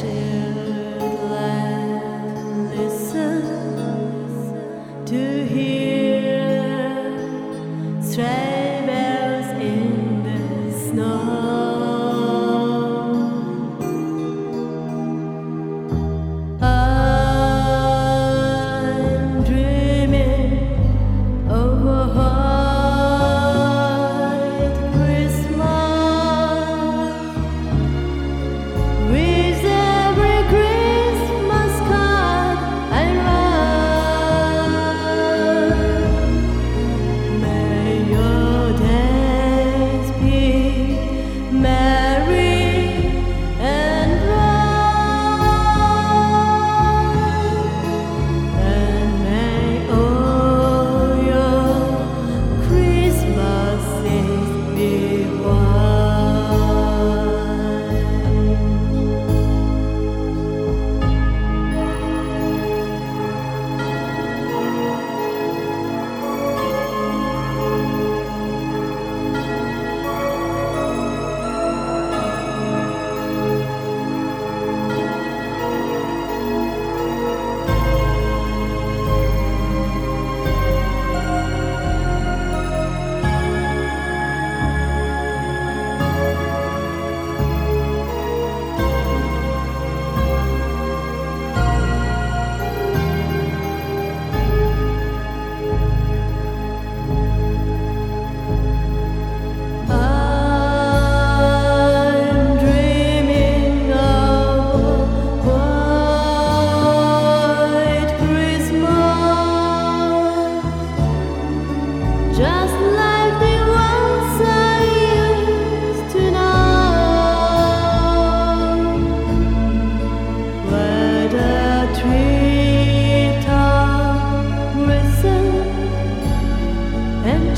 to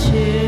and